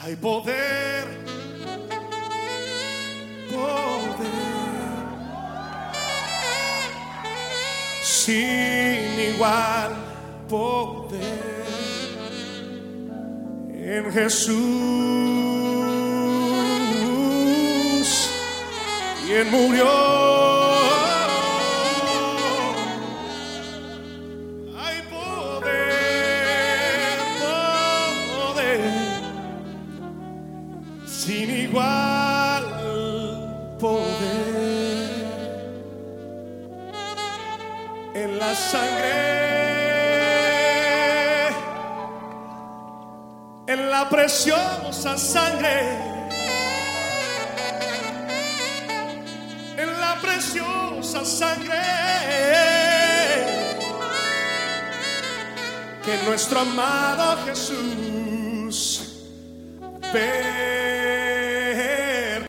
Hay poder, poder, sin igual poder. En Jesús, quien murió. Sin igual poder. En la sangre, en la preciosa sangre, en la preciosa sangre. Que nuestro amado Jesús. ve